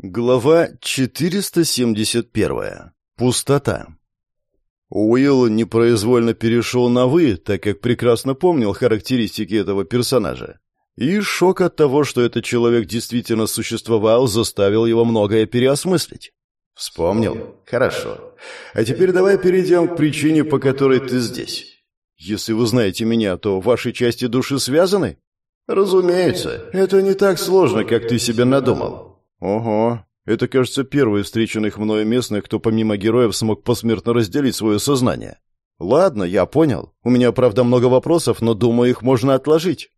Глава 471. Пустота. Уилл непроизвольно перешел на «вы», так как прекрасно помнил характеристики этого персонажа. И шок от того, что этот человек действительно существовал, заставил его многое переосмыслить. «Вспомнил? Хорошо. А теперь давай перейдем к причине, по которой ты здесь. Если вы знаете меня, то ваши части души связаны?» «Разумеется. Это не так сложно, как ты себе надумал». «Ого, это, кажется, первый встреченных мною местных, кто помимо героев смог посмертно разделить свое сознание. Ладно, я понял. У меня, правда, много вопросов, но думаю, их можно отложить».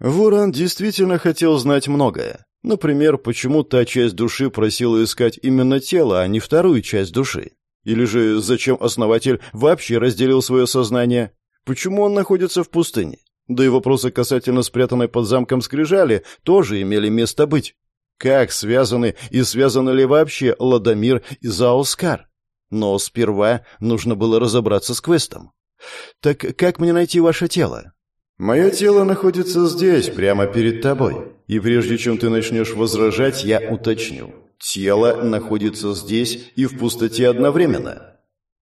Ворон действительно хотел знать многое. Например, почему та часть души просила искать именно тело, а не вторую часть души? Или же зачем основатель вообще разделил свое сознание? Почему он находится в пустыне? Да и вопросы касательно спрятанной под замком скрижали тоже имели место быть. Как связаны и связаны ли вообще Ладомир и Заоскар? Но сперва нужно было разобраться с квестом. Так как мне найти ваше тело? Мое тело находится здесь, прямо перед тобой. И прежде чем ты начнешь возражать, я уточню. Тело находится здесь и в пустоте одновременно.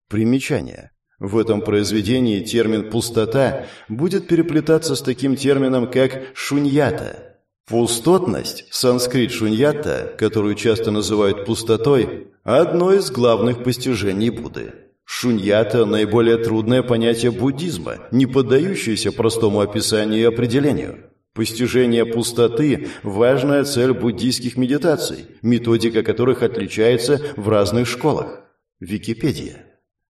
Примечание. В этом произведении термин «пустота» будет переплетаться с таким термином, как «шуньята», Пустотность, санскрит шуньята, которую часто называют пустотой, одно из главных постижений Будды. Шуньята – наиболее трудное понятие буддизма, не поддающееся простому описанию и определению. Постижение пустоты – важная цель буддийских медитаций, методика которых отличается в разных школах. Википедия.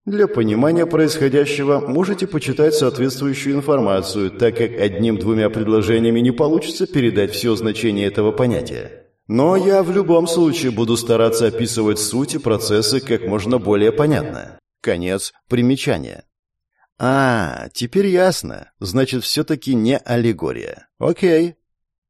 Для понимания происходящего можете почитать соответствующую информацию, так как одним-двумя предложениями не получится передать все значение этого понятия. Но я в любом случае буду стараться описывать суть и процессы как можно более понятно. Конец примечания. А, теперь ясно. Значит, все-таки не аллегория. Окей.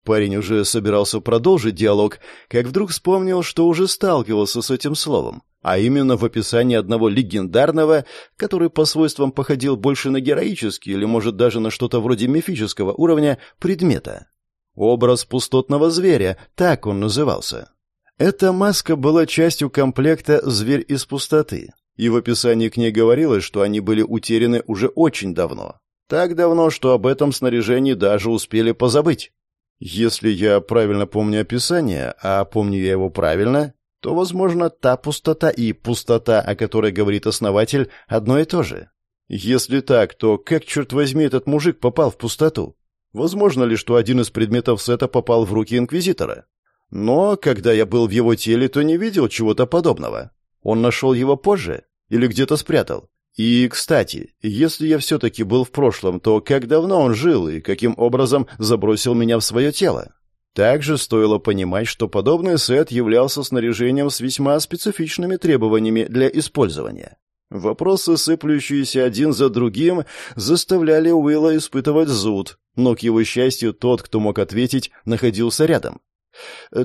Парень уже собирался продолжить диалог, как вдруг вспомнил, что уже сталкивался с этим словом а именно в описании одного легендарного, который по свойствам походил больше на героический или, может, даже на что-то вроде мифического уровня предмета. Образ пустотного зверя, так он назывался. Эта маска была частью комплекта «Зверь из пустоты», и в описании к ней говорилось, что они были утеряны уже очень давно. Так давно, что об этом снаряжении даже успели позабыть. Если я правильно помню описание, а помню я его правильно, то, возможно, та пустота и пустота, о которой говорит основатель, одно и то же. Если так, то как, черт возьми, этот мужик попал в пустоту? Возможно ли, что один из предметов сета попал в руки Инквизитора? Но, когда я был в его теле, то не видел чего-то подобного. Он нашел его позже? Или где-то спрятал? И, кстати, если я все-таки был в прошлом, то как давно он жил и каким образом забросил меня в свое тело? Также стоило понимать, что подобный сет являлся снаряжением с весьма специфичными требованиями для использования. Вопросы, сыплющиеся один за другим, заставляли Уилла испытывать зуд, но, к его счастью, тот, кто мог ответить, находился рядом.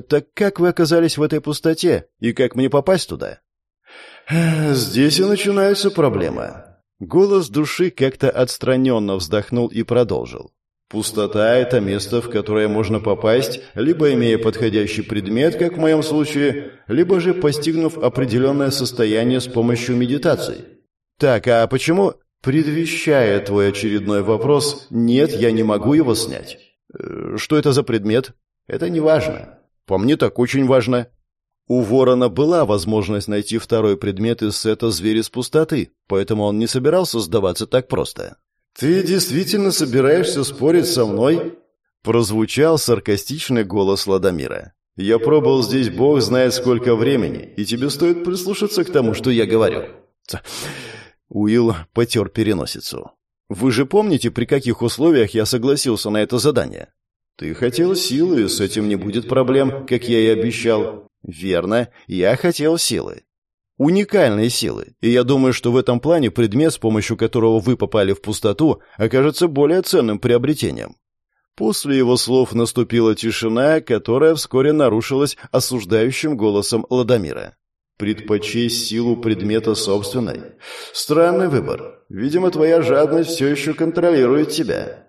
«Так как вы оказались в этой пустоте, и как мне попасть туда?» «Здесь и начинается проблема». Голос души как-то отстраненно вздохнул и продолжил. Пустота – это место, в которое можно попасть, либо имея подходящий предмет, как в моем случае, либо же постигнув определенное состояние с помощью медитации. Так, а почему, предвещая твой очередной вопрос, нет, я не могу его снять? Э, что это за предмет? Это не важно. По мне так очень важно. У Ворона была возможность найти второй предмет из сета «Звери из пустоты», поэтому он не собирался сдаваться так просто. «Ты действительно собираешься спорить со мной?» Прозвучал саркастичный голос Ладомира. «Я пробовал здесь бог знает сколько времени, и тебе стоит прислушаться к тому, что я говорю». Уилл потер переносицу. «Вы же помните, при каких условиях я согласился на это задание?» «Ты хотел силы, с этим не будет проблем, как я и обещал». «Верно, я хотел силы уникальной силы, и я думаю, что в этом плане предмет, с помощью которого вы попали в пустоту, окажется более ценным приобретением. После его слов наступила тишина, которая вскоре нарушилась осуждающим голосом Ладомира. «Предпочесть силу предмета собственной? Странный выбор. Видимо, твоя жадность все еще контролирует тебя».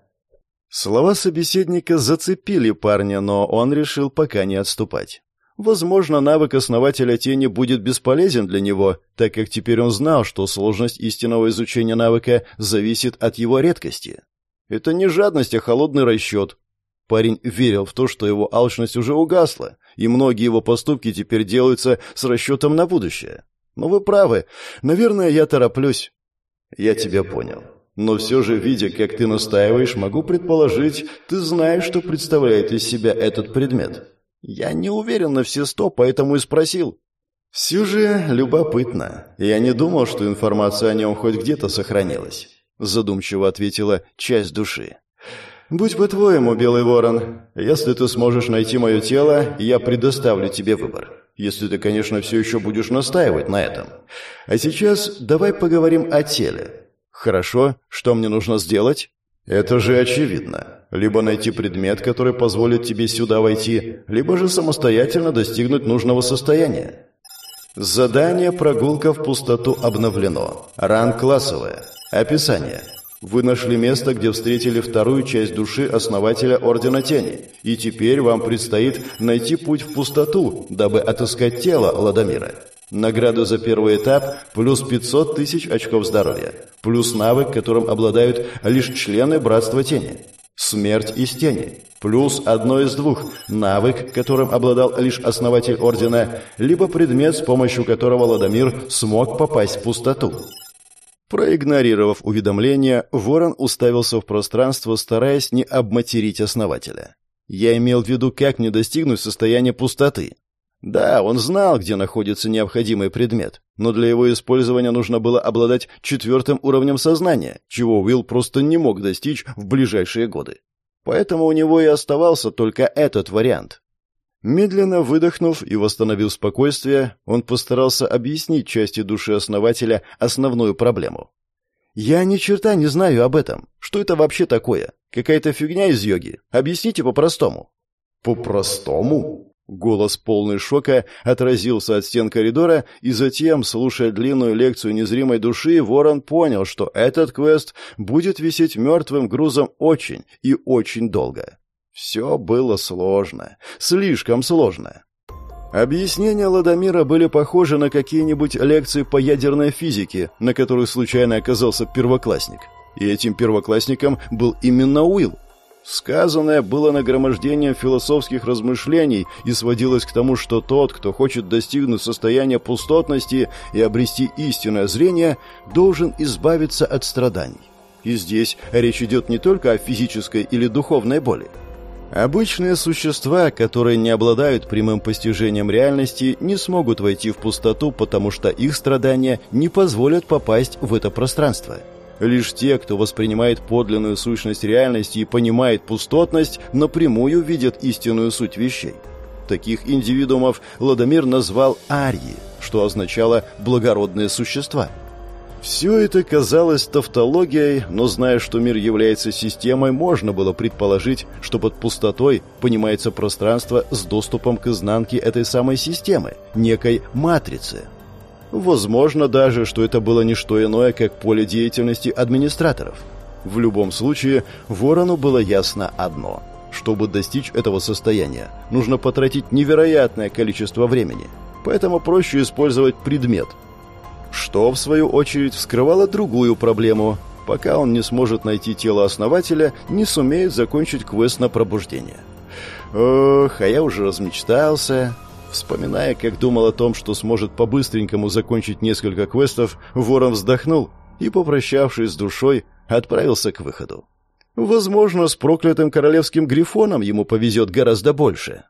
Слова собеседника зацепили парня, но он решил пока не отступать. Возможно, навык основателя тени будет бесполезен для него, так как теперь он знал, что сложность истинного изучения навыка зависит от его редкости. Это не жадность, а холодный расчет. Парень верил в то, что его алчность уже угасла, и многие его поступки теперь делаются с расчетом на будущее. Но вы правы. Наверное, я тороплюсь. Я тебя понял. Но все же, видя, как ты настаиваешь, могу предположить, ты знаешь, что представляет из себя этот предмет. Я не уверен на все сто, поэтому и спросил. Все же любопытно. Я не думал, что информация о нем хоть где-то сохранилась. Задумчиво ответила часть души. «Будь по-твоему, Белый Ворон, если ты сможешь найти мое тело, я предоставлю тебе выбор. Если ты, конечно, все еще будешь настаивать на этом. А сейчас давай поговорим о теле. Хорошо, что мне нужно сделать? Это же очевидно. Либо найти предмет, который позволит тебе сюда войти, либо же самостоятельно достигнуть нужного состояния. Задание «Прогулка в пустоту» обновлено. Ранг классовое. Описание. Вы нашли место, где встретили вторую часть души основателя Ордена Тени, и теперь вам предстоит найти путь в пустоту, дабы отыскать тело Ладомира. Награду за первый этап плюс 500 тысяч очков здоровья, плюс навык, которым обладают лишь члены Братства Тени. Смерть из тени. Плюс одно из двух. Навык, которым обладал лишь основатель Ордена, либо предмет, с помощью которого Ладомир смог попасть в пустоту. Проигнорировав уведомление, Ворон уставился в пространство, стараясь не обматерить основателя. Я имел в виду, как мне достигнуть состояния пустоты. Да, он знал, где находится необходимый предмет, но для его использования нужно было обладать четвертым уровнем сознания, чего Уилл просто не мог достичь в ближайшие годы. Поэтому у него и оставался только этот вариант. Медленно выдохнув и восстановив спокойствие, он постарался объяснить части души основателя основную проблему. «Я ни черта не знаю об этом. Что это вообще такое? Какая-то фигня из йоги. Объясните по-простому». «По-простому?» Голос полный шока отразился от стен коридора, и затем, слушая длинную лекцию незримой души, Ворон понял, что этот квест будет висеть мертвым грузом очень и очень долго. Все было сложно, слишком сложно. Объяснения Ладомира были похожи на какие-нибудь лекции по ядерной физике, на которых случайно оказался первоклассник. И этим первоклассником был именно Уилл. Сказанное было нагромождением философских размышлений и сводилось к тому, что тот, кто хочет достигнуть состояния пустотности и обрести истинное зрение, должен избавиться от страданий. И здесь речь идет не только о физической или духовной боли. Обычные существа, которые не обладают прямым постижением реальности, не смогут войти в пустоту, потому что их страдания не позволят попасть в это пространство – Лишь те, кто воспринимает подлинную сущность реальности и понимает пустотность, напрямую видят истинную суть вещей. Таких индивидуумов Ладомир назвал арии, что означало «благородные существа». Все это казалось тавтологией, но зная, что мир является системой, можно было предположить, что под пустотой понимается пространство с доступом к изнанке этой самой системы, некой матрицы – Возможно даже, что это было не что иное, как поле деятельности администраторов. В любом случае, Ворону было ясно одно. Чтобы достичь этого состояния, нужно потратить невероятное количество времени. Поэтому проще использовать предмет. Что, в свою очередь, вскрывало другую проблему. Пока он не сможет найти тело основателя, не сумеет закончить квест на пробуждение. Ох, а я уже размечтался. Вспоминая, как думал о том, что сможет по-быстренькому закончить несколько квестов, Ворон вздохнул и, попрощавшись с душой, отправился к выходу. Возможно, с проклятым королевским грифоном ему повезет гораздо больше.